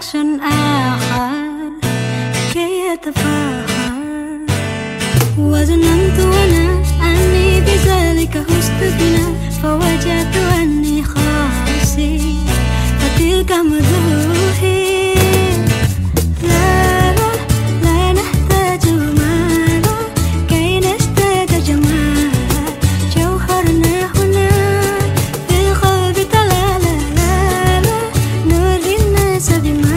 شخص آخر. كي يتفاخر. وظننت أنا أني بذلك هزت بنا. فوجدت أني خاصي فتلك مدوحي. sabe.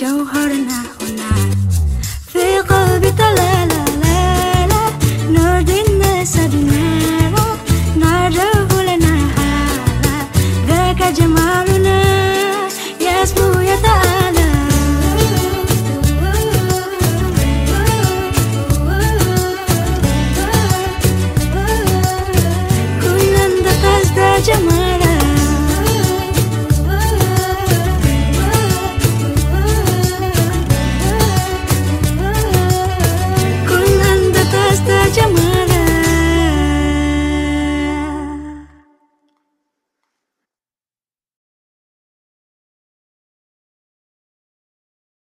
Joe Harden